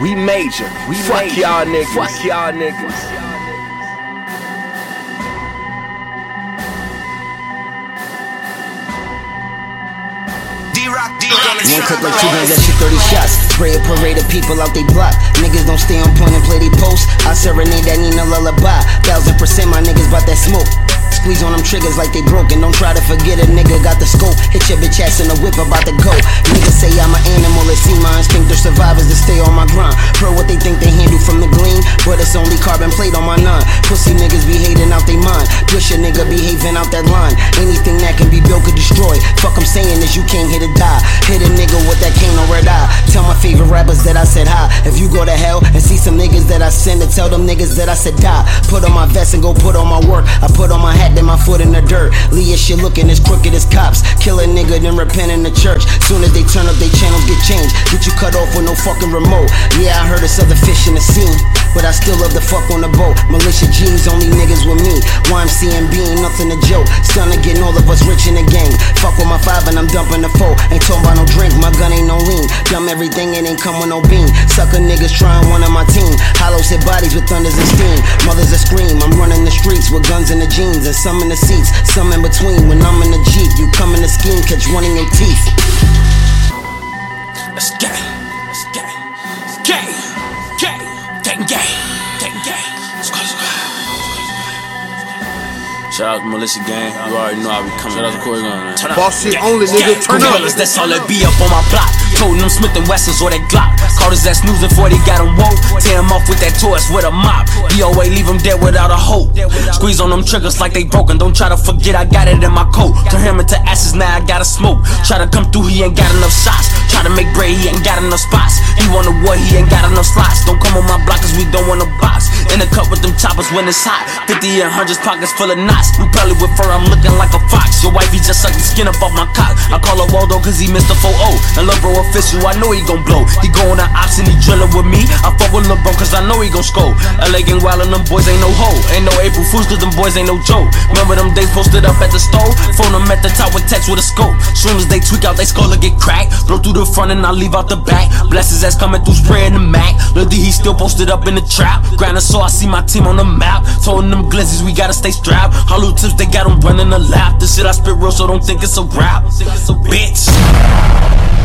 We major. We Fuck major. y'all niggas. Fuck y'all niggas. One click like two guns, that shit 30 shots. Spray a parade of people out they block. Niggas don't stay on point and play they post. I serenade that Nina lullaby. Thousand percent my niggas bout that smoke. Squeeze on them triggers like they broken. Don't try to forget a nigga got the scope. Hit your bitch ass in the whip about to go. Niggas say I'm an animal, they see my instinct. They're survivors to stay on my grind. Pro what they think they handle from the gleam, but it's only carbon plate on my nine. Pussy niggas be hating out they mind. Push a nigga behaving out that line. Anything that can be built could destroy. Fuck I'm saying is you can't hit a die. Hit a nigga with that cane on red eye. Tell my favorite rappers that I said hi. If you go to hell and see some niggas that I send to tell them niggas that I said die. Put on my vest and go put on my work. I put on my hat, then my foot in the dirt. Leah shit looking as crooked as cops. Kill a nigga, then repent in the church. Soon as they turn up, they channels get changed. Get you cut off with no fucking remote. Yeah, I heard it's other fish in the scene. But I still love the fuck on the boat. Militia G's, only niggas with me. YMC and B ain't nothing to joke. Son of getting all of us rich in the game. Fuck with my five and I'm dumping the four. Ain't talking about no drink, my gun ain't no lean. Dumb everything, it ain't come with no beam. Sucker niggas trying one of my team. Hollows hit bodies with thunders and steam. Mothers a scream, I'm running the streets with guns in the jeans and some in the seats. Some in between when I'm in the Jeep. You come in the scheme, catch one in your teeth. Shout out to Militia Gang. You already know I be coming. Shout out to Corey Gunn, man. Turn Boss shit only, nigga. Turn up. That's all that be up on my block. Toting them Smith and Wessons or that Glock. Caught his ass snoozing before they got him woke. Tear him off with that torch with a mop. DOA leave him dead without a hope. Squeeze on them triggers like they broken. Don't try to forget I got it in my coat. Turn him into ashes, now I gotta smoke. Try to come through, he ain't got enough shots. Try to make bread, he ain't got enough spots. He want a war, he ain't got enough slots. Don't come on my block cause we don't want a box. In the cup with them choppers when it's hot. 50 and hundreds pockets full of knots. We probably with fur, I'm looking like a fox. Your wife, he just sucked the skin up off my cock. I call her Waldo cause he missed the 4 0. Official, I know he gon' blow. He going to ops and he drillin' with me. I fuck with lil' bro cause I know he gon' score. LA gang wild and them boys ain't no hoe. Ain't no April Fools cause them boys ain't no joke. Remember them days posted up at the store? Phone them at the top with text with a scope. Soon as they tweak out, they skull get cracked. Blow through the front and I leave out the back. Bless his ass coming through spraying the Mac. Lil D, he still posted up in the trap. Grinding so I see my team on the map. Told them glizzies, we gotta stay strapped. Hollow tips, they got them running a lap. This shit I spit real, so don't think it's a rap. Think it's a bitch.